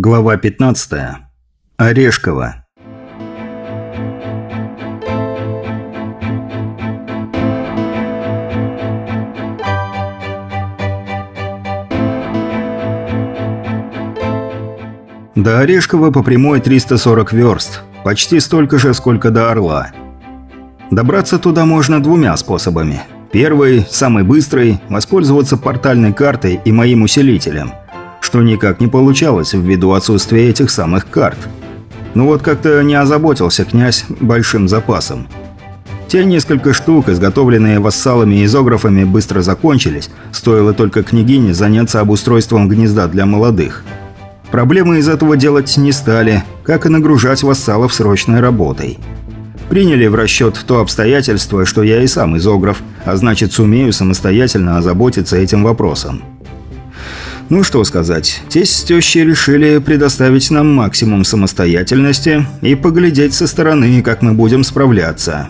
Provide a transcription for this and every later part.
Глава 15. Орешково. До Орешкова по прямой 340 верст, почти столько же, сколько до Орла. Добраться туда можно двумя способами. Первый, самый быстрый, воспользоваться портальной картой и моим усилителем – что никак не получалось ввиду отсутствия этих самых карт. Ну вот как-то не озаботился князь большим запасом. Те несколько штук, изготовленные вассалами и изографами, быстро закончились, стоило только княгине заняться обустройством гнезда для молодых. Проблемы из этого делать не стали, как и нагружать вассалов срочной работой. Приняли в расчет то обстоятельство, что я и сам изограф, а значит сумею самостоятельно озаботиться этим вопросом. Ну что сказать, тесть с тещей решили предоставить нам максимум самостоятельности и поглядеть со стороны, как мы будем справляться.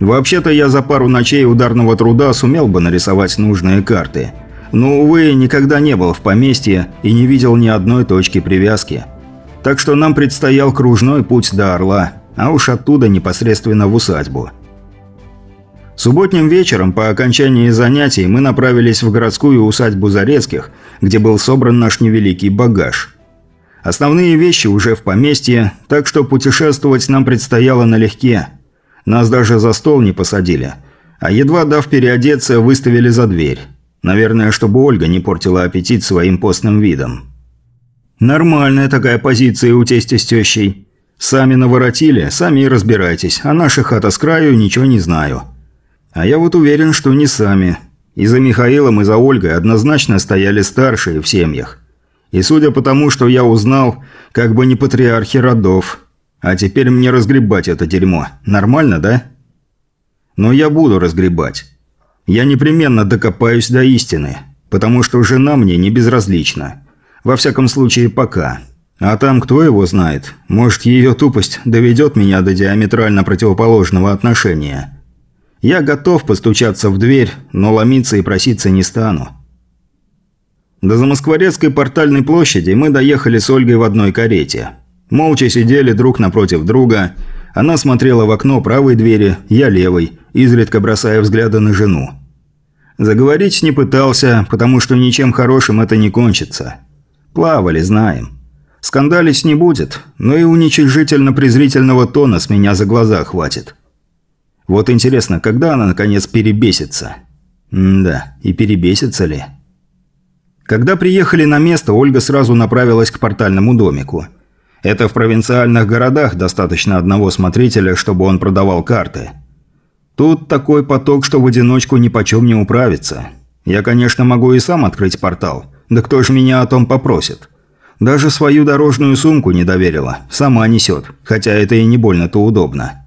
Вообще-то я за пару ночей ударного труда сумел бы нарисовать нужные карты. Но, увы, никогда не был в поместье и не видел ни одной точки привязки. Так что нам предстоял кружной путь до Орла, а уж оттуда непосредственно в усадьбу. Субботним вечером по окончании занятий мы направились в городскую усадьбу Зарецких, где был собран наш невеликий багаж. Основные вещи уже в поместье, так что путешествовать нам предстояло налегке. Нас даже за стол не посадили, а едва дав переодеться, выставили за дверь. Наверное, чтобы Ольга не портила аппетит своим постным видом. Нормальная такая позиция у тестя с тещей. Сами наворотили, сами и разбирайтесь, а наша хата с краю ничего не знаю. А я вот уверен, что не сами. И за Михаилом, и за Ольгой однозначно стояли старшие в семьях. И судя по тому, что я узнал, как бы не патриархи родов. А теперь мне разгребать это дерьмо. Нормально, да? Но я буду разгребать. Я непременно докопаюсь до истины, потому что жена мне не безразлична. Во всяком случае, пока. А там кто его знает? Может, ее тупость доведет меня до диаметрально противоположного отношения. Я готов постучаться в дверь, но ломиться и проситься не стану. До Замоскворецкой портальной площади мы доехали с Ольгой в одной карете. Молча сидели друг напротив друга. Она смотрела в окно правой двери, я левой, изредка бросая взгляды на жену. Заговорить не пытался, потому что ничем хорошим это не кончится. Плавали, знаем. Скандалить не будет, но и уничижительно-презрительного тона с меня за глаза хватит. Вот интересно, когда она наконец перебесится? Да, и перебесится ли? Когда приехали на место, Ольга сразу направилась к портальному домику. Это в провинциальных городах достаточно одного смотрителя, чтобы он продавал карты. Тут такой поток, что в одиночку ни почем не управиться. Я, конечно, могу и сам открыть портал. Да кто же меня о том попросит? Даже свою дорожную сумку не доверила. Сама несет. Хотя это и не больно-то удобно.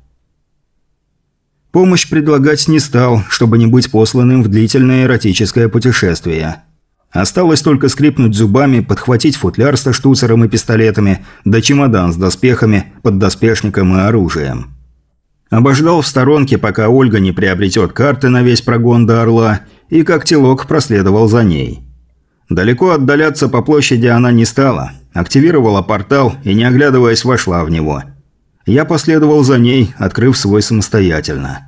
Помощь предлагать не стал, чтобы не быть посланным в длительное эротическое путешествие. Осталось только скрипнуть зубами, подхватить футляр со штуцером и пистолетами, да чемодан с доспехами, поддоспешником и оружием. Обождал в сторонке, пока Ольга не приобретет карты на весь прогон до Орла, и как телок проследовал за ней. Далеко отдаляться по площади она не стала, активировала портал и, не оглядываясь, вошла в него. Я последовал за ней, открыв свой самостоятельно.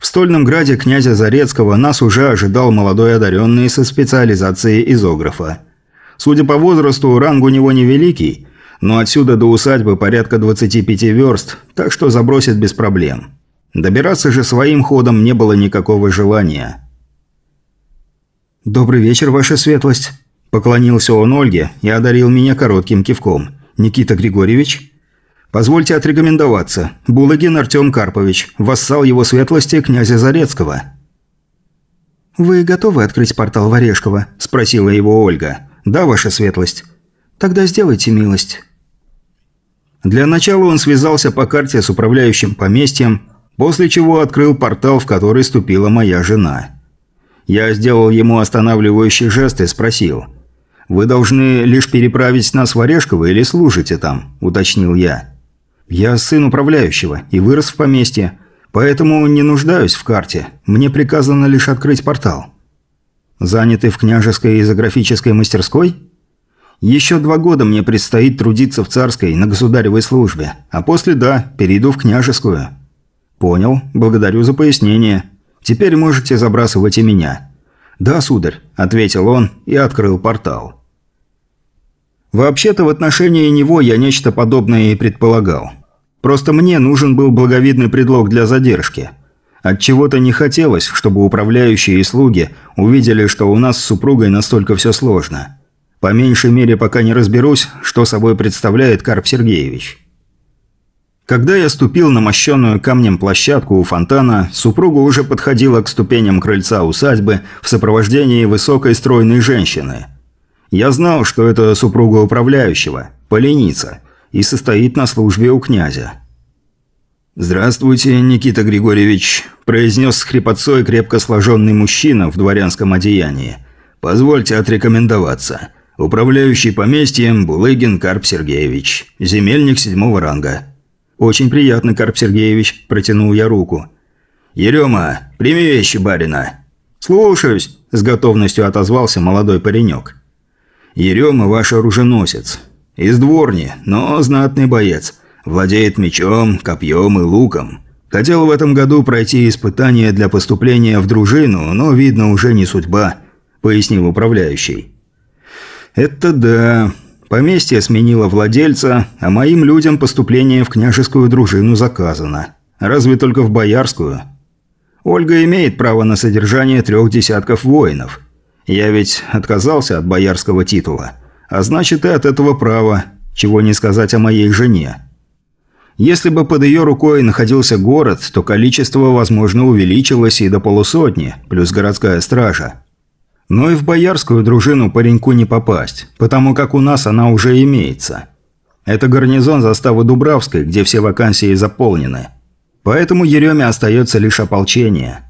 В Стольном Граде князя Зарецкого нас уже ожидал молодой одаренный со специализацией изографа. Судя по возрасту, ранг у него невеликий, но отсюда до усадьбы порядка 25 верст, так что забросит без проблем. Добираться же своим ходом не было никакого желания. «Добрый вечер, ваша светлость», – поклонился он Ольге и одарил меня коротким кивком. «Никита Григорьевич?» Позвольте отрекомендоваться. Булагин Артем Карпович, вассал его светлости князя Зарецкого». «Вы готовы открыть портал в Орешково?» – спросила его Ольга. «Да, ваша светлость». «Тогда сделайте милость». Для начала он связался по карте с управляющим поместьем, после чего открыл портал, в который ступила моя жена. Я сделал ему останавливающий жест и спросил. «Вы должны лишь переправить нас в Орешково или служите там?» – уточнил я. «Я сын управляющего и вырос в поместье, поэтому не нуждаюсь в карте. Мне приказано лишь открыть портал». «Заняты в княжеской изографической мастерской?» Еще два года мне предстоит трудиться в царской на государевой службе, а после, да, перейду в княжескую». «Понял. Благодарю за пояснение. Теперь можете забрасывать и меня». «Да, сударь», – ответил он и открыл портал. Вообще-то в отношении него я нечто подобное и предполагал. Просто мне нужен был благовидный предлог для задержки. От чего то не хотелось, чтобы управляющие и слуги увидели, что у нас с супругой настолько все сложно. По меньшей мере, пока не разберусь, что собой представляет Карп Сергеевич. Когда я ступил на мощенную камнем площадку у фонтана, супруга уже подходила к ступеням крыльца усадьбы в сопровождении высокой стройной женщины. Я знал, что это супруга управляющего, поленица, и состоит на службе у князя. «Здравствуйте, Никита Григорьевич», – произнес с хрипотцой крепко сложенный мужчина в дворянском одеянии. «Позвольте отрекомендоваться. Управляющий поместьем Булыгин Карп Сергеевич, земельник седьмого ранга». «Очень приятно, Карп Сергеевич», – протянул я руку. «Ерема, прими вещи барина». «Слушаюсь», – с готовностью отозвался молодой паренек. «Ерема ваш оруженосец. Из дворни, но знатный боец. Владеет мечом, копьем и луком. Хотел в этом году пройти испытание для поступления в дружину, но, видно, уже не судьба», – пояснил управляющий. «Это да. Поместье сменило владельца, а моим людям поступление в княжескую дружину заказано. Разве только в боярскую. Ольга имеет право на содержание трех десятков воинов. Я ведь отказался от боярского титула. А значит и от этого права, чего не сказать о моей жене. Если бы под ее рукой находился город, то количество, возможно, увеличилось и до полусотни, плюс городская стража. Но и в боярскую дружину пареньку не попасть, потому как у нас она уже имеется. Это гарнизон заставы Дубравской, где все вакансии заполнены. Поэтому Ереме остается лишь ополчение.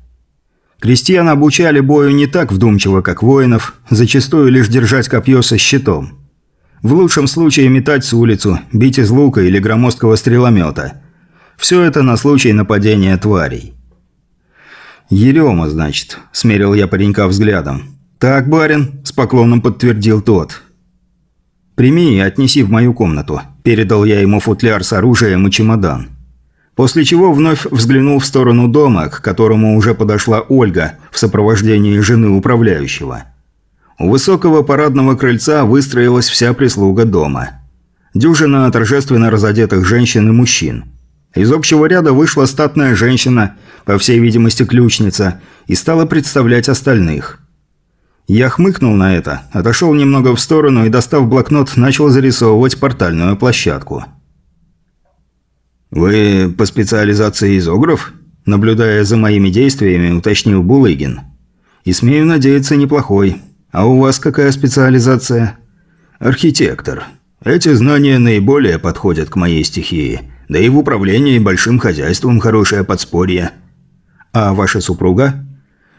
Крестьян обучали бою не так вдумчиво, как воинов, зачастую лишь держать копье со щитом. В лучшем случае метать с улицу, бить из лука или громоздкого стреломета. Все это на случай нападения тварей. «Ерема, значит», – смерил я паренька взглядом. «Так, барин», – с поклоном подтвердил тот. «Прими и отнеси в мою комнату», – передал я ему футляр с оружием и чемодан. После чего вновь взглянул в сторону дома, к которому уже подошла Ольга в сопровождении жены управляющего. У высокого парадного крыльца выстроилась вся прислуга дома. Дюжина торжественно разодетых женщин и мужчин. Из общего ряда вышла статная женщина, по всей видимости ключница, и стала представлять остальных – я хмыкнул на это, отошел немного в сторону и, достав блокнот, начал зарисовывать портальную площадку. «Вы по специализации изограф?» Наблюдая за моими действиями, уточнил Булыгин. «И смею надеяться, неплохой. А у вас какая специализация?» «Архитектор. Эти знания наиболее подходят к моей стихии. Да и в управлении большим хозяйством хорошее подспорье». «А ваша супруга?»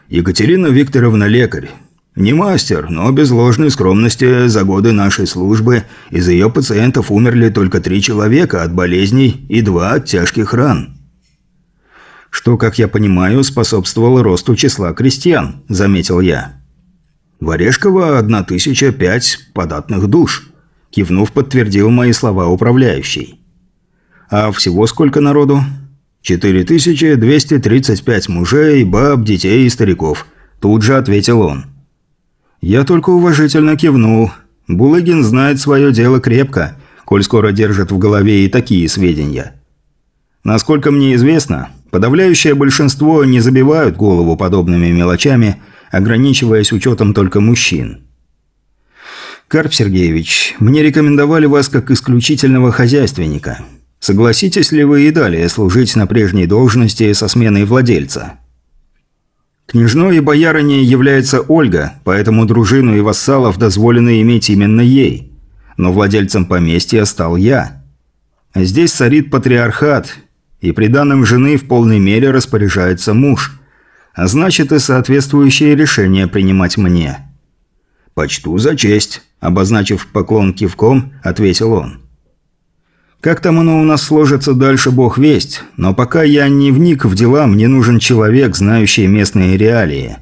«Екатерина Викторовна лекарь. Не мастер, но без ложной скромности за годы нашей службы из ее пациентов умерли только три человека от болезней и два от тяжких ран. Что, как я понимаю, способствовало росту числа крестьян, заметил я. В Орешково одна тысяча пять податных душ, кивнув, подтвердил мои слова управляющий. А всего сколько народу? 4235 мужей, баб, детей и стариков, тут же ответил он. Я только уважительно кивнул. Булыгин знает свое дело крепко, коль скоро держит в голове и такие сведения. Насколько мне известно, подавляющее большинство не забивают голову подобными мелочами, ограничиваясь учетом только мужчин. «Карп Сергеевич, мне рекомендовали вас как исключительного хозяйственника. Согласитесь ли вы и далее служить на прежней должности со сменой владельца?» Княжной и боярыней является Ольга, поэтому дружину и вассалов дозволено иметь именно ей. Но владельцем поместья стал я. Здесь царит патриархат, и при данном жены в полной мере распоряжается муж. А значит и соответствующее решение принимать мне. «Почту за честь», – обозначив поклон кивком, ответил он. Как там оно у нас сложится дальше, бог весть, но пока я не вник в дела, мне нужен человек, знающий местные реалии.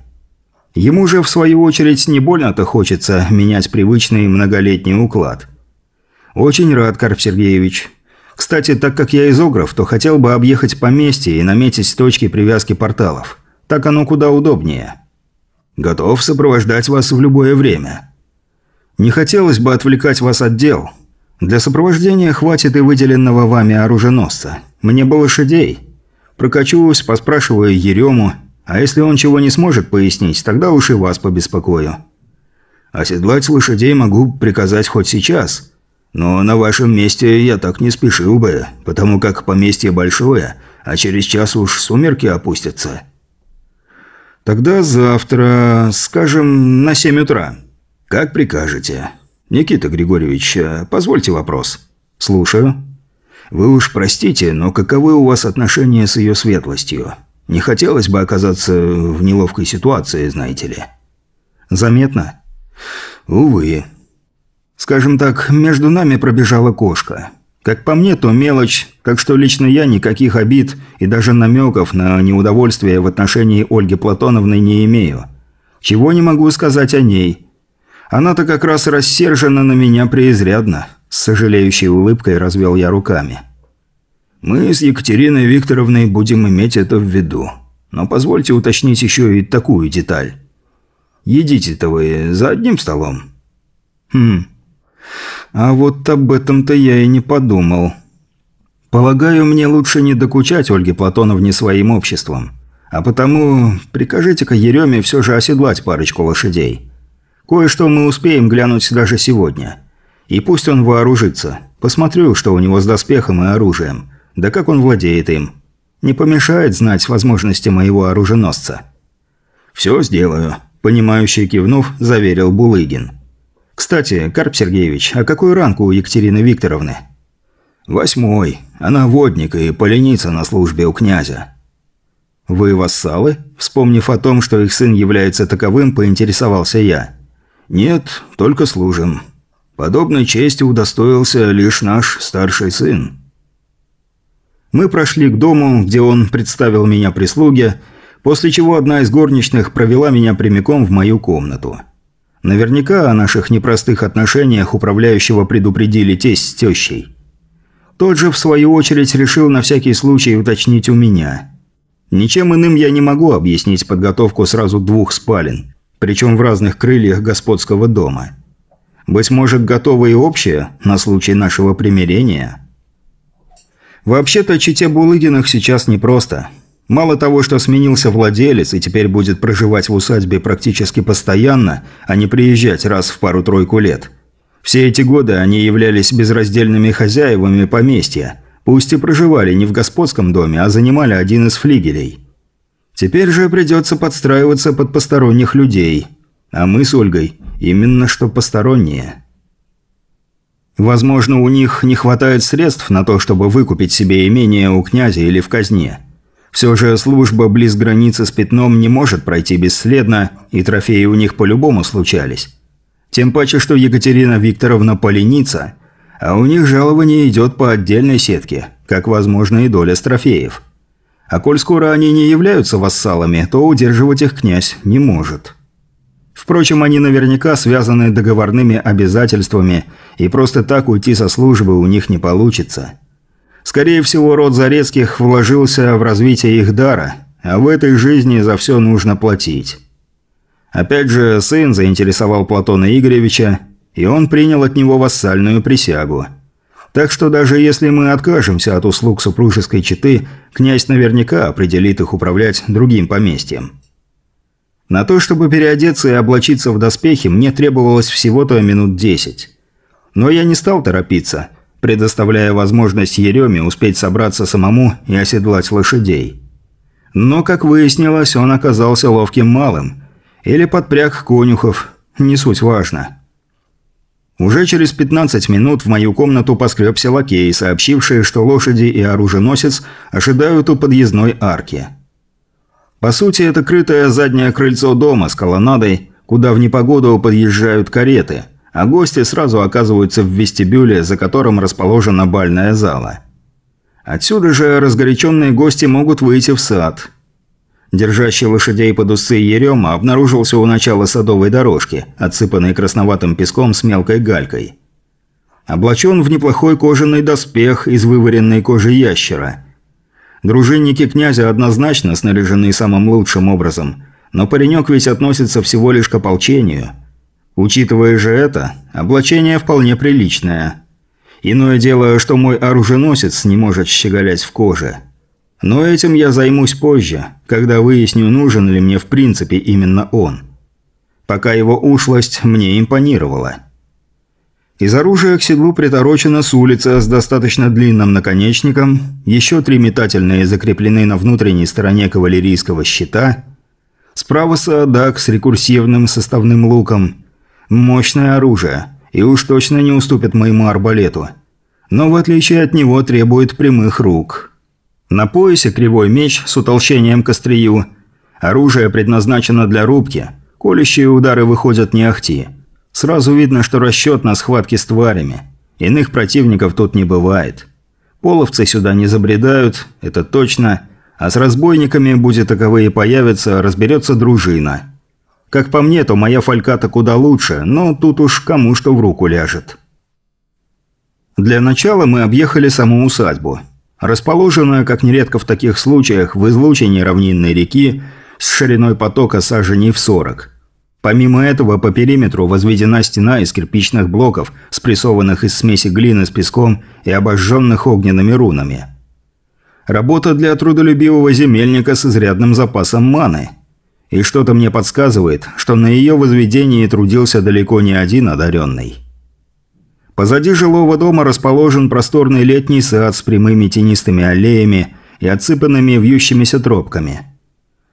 Ему же, в свою очередь, не больно-то хочется менять привычный многолетний уклад. «Очень рад, Карп Сергеевич. Кстати, так как я изограф, то хотел бы объехать поместье и наметить точки привязки порталов. Так оно куда удобнее. Готов сопровождать вас в любое время. Не хотелось бы отвлекать вас от дел. Для сопровождения хватит и выделенного вами оруженосца. Мне бы лошадей. Прокачусь, поспрашиваю Ерему, а если он чего не сможет пояснить, тогда уж и вас побеспокою. Оседлать лошадей могу приказать хоть сейчас, но на вашем месте я так не спешил бы, потому как поместье большое, а через час уж сумерки опустятся. Тогда завтра, скажем, на семь утра. Как прикажете. Никита Григорьевич, э, позвольте вопрос. Слушаю. Вы уж простите, но каковы у вас отношения с ее светлостью? Не хотелось бы оказаться в неловкой ситуации, знаете ли. Заметно? Увы. Скажем так, между нами пробежала кошка. Как по мне, то мелочь, так что лично я никаких обид и даже намеков на неудовольствие в отношении Ольги Платоновны не имею. Чего не могу сказать о ней. Она-то как раз рассержена на меня преизрядно. С сожалеющей улыбкой развел я руками. Мы с Екатериной Викторовной будем иметь это в виду. Но позвольте уточнить еще и такую деталь. Едите-то вы за одним столом? Хм. А вот об этом-то я и не подумал. Полагаю, мне лучше не докучать Ольге Платоновне своим обществом. А потому прикажите-ка Ереме все же оседлать парочку лошадей. Кое-что мы успеем глянуть даже сегодня. И пусть он вооружится. Посмотрю, что у него с доспехом и оружием. Да как он владеет им? Не помешает знать возможности моего оруженосца. «Все сделаю», – понимающий кивнув, заверил Булыгин. «Кстати, Карп Сергеевич, а какой ранг у Екатерины Викторовны?» «Восьмой. Она водник и поленица на службе у князя». «Вы вассалы?» Вспомнив о том, что их сын является таковым, поинтересовался я. «Нет, только служим. Подобной чести удостоился лишь наш старший сын». Мы прошли к дому, где он представил меня прислуге, после чего одна из горничных провела меня прямиком в мою комнату. Наверняка о наших непростых отношениях управляющего предупредили тесть с тещей. Тот же, в свою очередь, решил на всякий случай уточнить у меня. Ничем иным я не могу объяснить подготовку сразу двух спален, причем в разных крыльях господского дома. Быть может, готово и общее на случай нашего примирения – Вообще-то чите Булыгиных сейчас непросто. Мало того, что сменился владелец и теперь будет проживать в усадьбе практически постоянно, а не приезжать раз в пару-тройку лет. Все эти годы они являлись безраздельными хозяевами поместья, пусть и проживали не в господском доме, а занимали один из флигелей. Теперь же придется подстраиваться под посторонних людей. А мы с Ольгой именно что посторонние. Возможно, у них не хватает средств на то, чтобы выкупить себе имение у князя или в казне. Все же служба близ границы с пятном не может пройти бесследно, и трофеи у них по-любому случались. Тем паче, что Екатерина Викторовна поленица, а у них жалование идет по отдельной сетке, как возможно и доля с трофеев. А коль скоро они не являются вассалами, то удерживать их князь не может. Впрочем, они наверняка связаны договорными обязательствами, и просто так уйти со службы у них не получится. Скорее всего, род Зарецких вложился в развитие их дара, а в этой жизни за все нужно платить. Опять же, сын заинтересовал Платона Игоревича, и он принял от него вассальную присягу. Так что даже если мы откажемся от услуг супружеской четы, князь наверняка определит их управлять другим поместьем. На то, чтобы переодеться и облачиться в доспехи, мне требовалось всего-то минут десять. Но я не стал торопиться, предоставляя возможность Ереме успеть собраться самому и оседлать лошадей. Но, как выяснилось, он оказался ловким малым. Или подпряг конюхов, не суть важно. Уже через 15 минут в мою комнату поскребся лакей, сообщивший, что лошади и оруженосец ожидают у подъездной арки. По сути, это крытое заднее крыльцо дома с колоннадой, куда в непогоду подъезжают кареты, а гости сразу оказываются в вестибюле, за которым расположена бальная зала. Отсюда же разгоряченные гости могут выйти в сад. Держащий лошадей под усы Ерема обнаружился у начала садовой дорожки, отсыпанной красноватым песком с мелкой галькой. Облачен в неплохой кожаный доспех из вываренной кожи ящера. Дружинники князя однозначно снаряжены самым лучшим образом, но паренек ведь относится всего лишь к ополчению. Учитывая же это, облачение вполне приличное. Иное дело, что мой оруженосец не может щеголять в коже – но этим я займусь позже, когда выясню, нужен ли мне в принципе именно он. Пока его ушлость мне импонировала. Из оружия к седлу приторочена с улицы с достаточно длинным наконечником, еще три метательные закреплены на внутренней стороне кавалерийского щита, справа садак с рекурсивным составным луком. Мощное оружие, и уж точно не уступит моему арбалету. Но в отличие от него требует прямых рук». На поясе кривой меч с утолщением к острию. Оружие предназначено для рубки. Колющие удары выходят не ахти. Сразу видно, что расчет на схватки с тварями. Иных противников тут не бывает. Половцы сюда не забредают, это точно. А с разбойниками, будь таковые появятся, разберется дружина. Как по мне, то моя фальката куда лучше, но тут уж кому что в руку ляжет. Для начала мы объехали саму усадьбу. Расположенная, как нередко в таких случаях, в излучине равнинной реки с шириной потока саженей в 40. Помимо этого, по периметру возведена стена из кирпичных блоков, спрессованных из смеси глины с песком и обожженных огненными рунами. Работа для трудолюбивого земельника с изрядным запасом маны. И что-то мне подсказывает, что на ее возведении трудился далеко не один одаренный. Позади жилого дома расположен просторный летний сад с прямыми тенистыми аллеями и отсыпанными вьющимися тропками.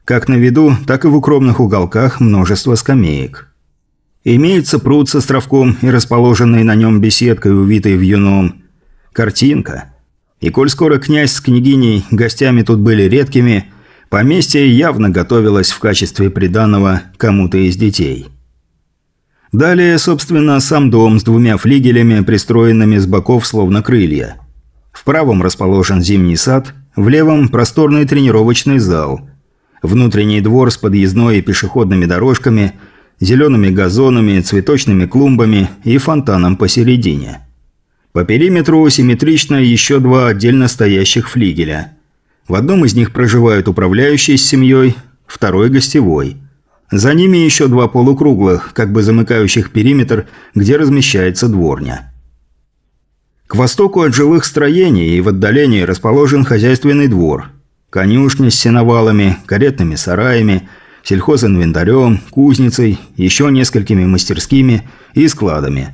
Как на виду, так и в укромных уголках множество скамеек. Имеется пруд с островком и расположенной на нем беседкой, увитой вьюном. Картинка. И коль скоро князь с княгиней гостями тут были редкими, поместье явно готовилось в качестве приданого кому-то из детей. Далее, собственно, сам дом с двумя флигелями, пристроенными с боков словно крылья. В правом расположен зимний сад, в левом – просторный тренировочный зал. Внутренний двор с подъездной и пешеходными дорожками, зелеными газонами, цветочными клумбами и фонтаном посередине. По периметру симметрично еще два отдельно стоящих флигеля. В одном из них проживают управляющий с семьей, второй – гостевой – за ними еще два полукруглых, как бы замыкающих периметр, где размещается дворня. К востоку от жилых строений и в отдалении расположен хозяйственный двор. Конюшня с сеновалами, каретными сараями, сельхозинвентарем, кузницей, еще несколькими мастерскими и складами.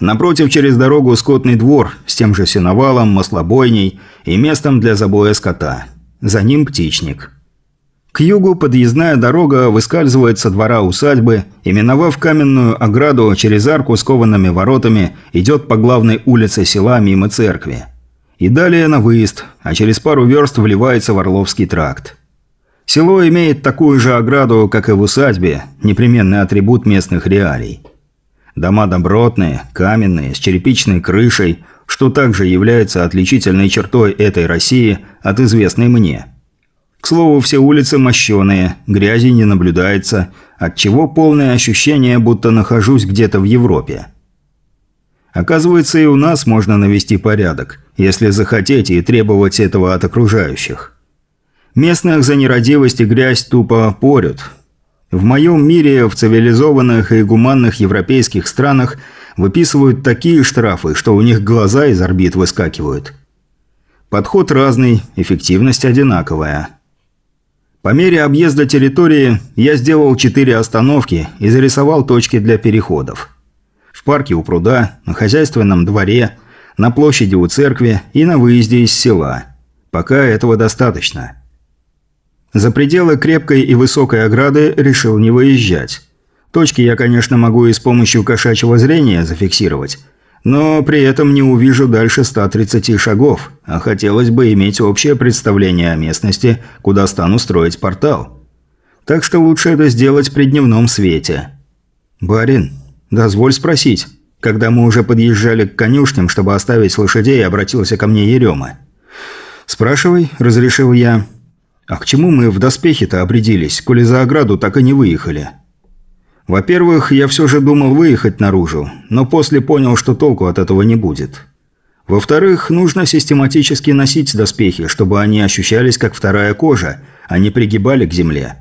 Напротив через дорогу скотный двор с тем же сеновалом, маслобойней и местом для забоя скота. За ним птичник – к югу подъездная дорога выскальзывает со двора усадьбы и, миновав каменную ограду через арку с коваными воротами, идет по главной улице села мимо церкви. И далее на выезд, а через пару верст вливается в Орловский тракт. Село имеет такую же ограду, как и в усадьбе, непременный атрибут местных реалий. Дома добротные, каменные, с черепичной крышей, что также является отличительной чертой этой России от известной мне – к слову, все улицы мощеные, грязи не наблюдается, отчего полное ощущение, будто нахожусь где-то в Европе. Оказывается, и у нас можно навести порядок, если захотеть и требовать этого от окружающих. Местных за нерадивость и грязь тупо порют. В моем мире, в цивилизованных и гуманных европейских странах выписывают такие штрафы, что у них глаза из орбит выскакивают. Подход разный, эффективность одинаковая – по мере объезда территории я сделал четыре остановки и зарисовал точки для переходов. В парке у пруда, на хозяйственном дворе, на площади у церкви и на выезде из села. Пока этого достаточно. За пределы крепкой и высокой ограды решил не выезжать. Точки я, конечно, могу и с помощью кошачьего зрения зафиксировать – но при этом не увижу дальше 130 шагов, а хотелось бы иметь общее представление о местности, куда стану строить портал. Так что лучше это сделать при дневном свете. «Барин, дозволь спросить». Когда мы уже подъезжали к конюшням, чтобы оставить лошадей, обратился ко мне Ерема. «Спрашивай», – разрешил я. «А к чему мы в доспехе-то обрядились, коли за ограду так и не выехали?» «Во-первых, я все же думал выехать наружу, но после понял, что толку от этого не будет. Во-вторых, нужно систематически носить доспехи, чтобы они ощущались как вторая кожа, а не пригибали к земле.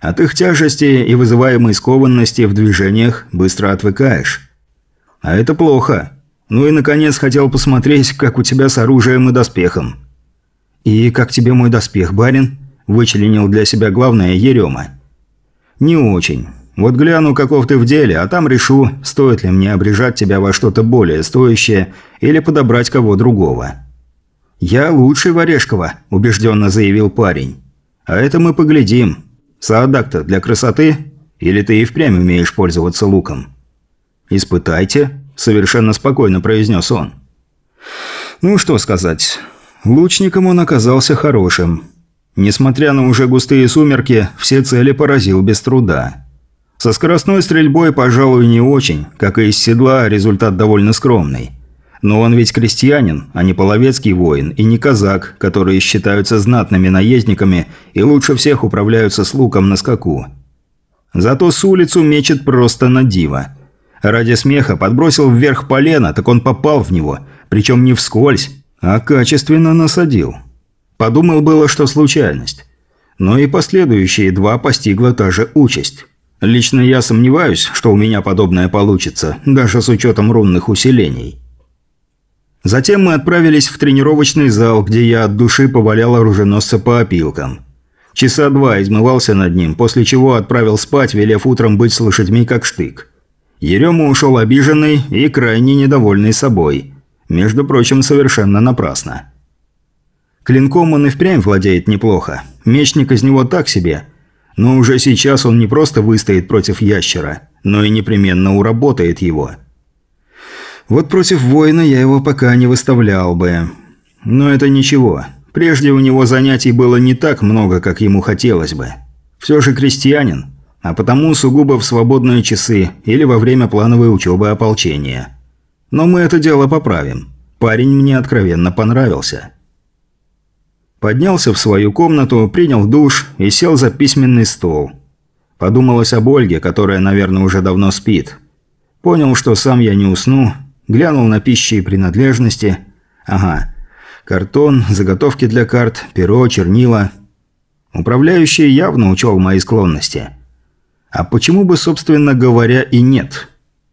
От их тяжести и вызываемой скованности в движениях быстро отвыкаешь. А это плохо. Ну и, наконец, хотел посмотреть, как у тебя с оружием и доспехом. «И как тебе мой доспех, барин?» – вычленил для себя главное Ерема. «Не очень. Вот гляну, каков ты в деле, а там решу, стоит ли мне обрежать тебя во что-то более стоящее или подобрать кого другого». «Я лучший Варешкова», – убежденно заявил парень. «А это мы поглядим. Саадак-то для красоты? Или ты и впрямь умеешь пользоваться луком?» «Испытайте», – совершенно спокойно произнес он. «Ну, что сказать. Лучником он оказался хорошим. Несмотря на уже густые сумерки, все цели поразил без труда. Со скоростной стрельбой, пожалуй, не очень, как и из седла результат довольно скромный. Но он ведь крестьянин, а не половецкий воин, и не казак, которые считаются знатными наездниками и лучше всех управляются с луком на скаку. Зато с улицу мечет просто на диво. Ради смеха подбросил вверх полено, так он попал в него, причем не вскользь, а качественно насадил. Подумал было, что случайность. Но и последующие два постигла та же участь. Лично я сомневаюсь, что у меня подобное получится, даже с учетом рунных усилений. Затем мы отправились в тренировочный зал, где я от души повалял оруженосца по опилкам. Часа два измывался над ним, после чего отправил спать, велев утром быть с лошадьми как штык. Ерема ушел обиженный и крайне недовольный собой. Между прочим, совершенно напрасно. Клинком он и впрямь владеет неплохо. Мечник из него так себе – но уже сейчас он не просто выстоит против ящера, но и непременно уработает его. Вот против воина я его пока не выставлял бы. Но это ничего. Прежде у него занятий было не так много, как ему хотелось бы. Все же крестьянин, а потому сугубо в свободные часы или во время плановой учебы ополчения. Но мы это дело поправим. Парень мне откровенно понравился. Поднялся в свою комнату, принял душ и сел за письменный стол. Подумалось об Ольге, которая, наверное, уже давно спит. Понял, что сам я не усну, глянул на пищи и принадлежности. Ага, картон, заготовки для карт, перо, чернила. Управляющий явно учел мои склонности. А почему бы, собственно говоря, и нет?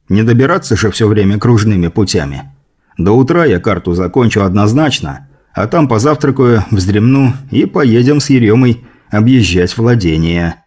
Не добираться же все время кружными путями. До утра я карту закончу однозначно – а там позавтракаю, вздремну и поедем с Еремой объезжать владения.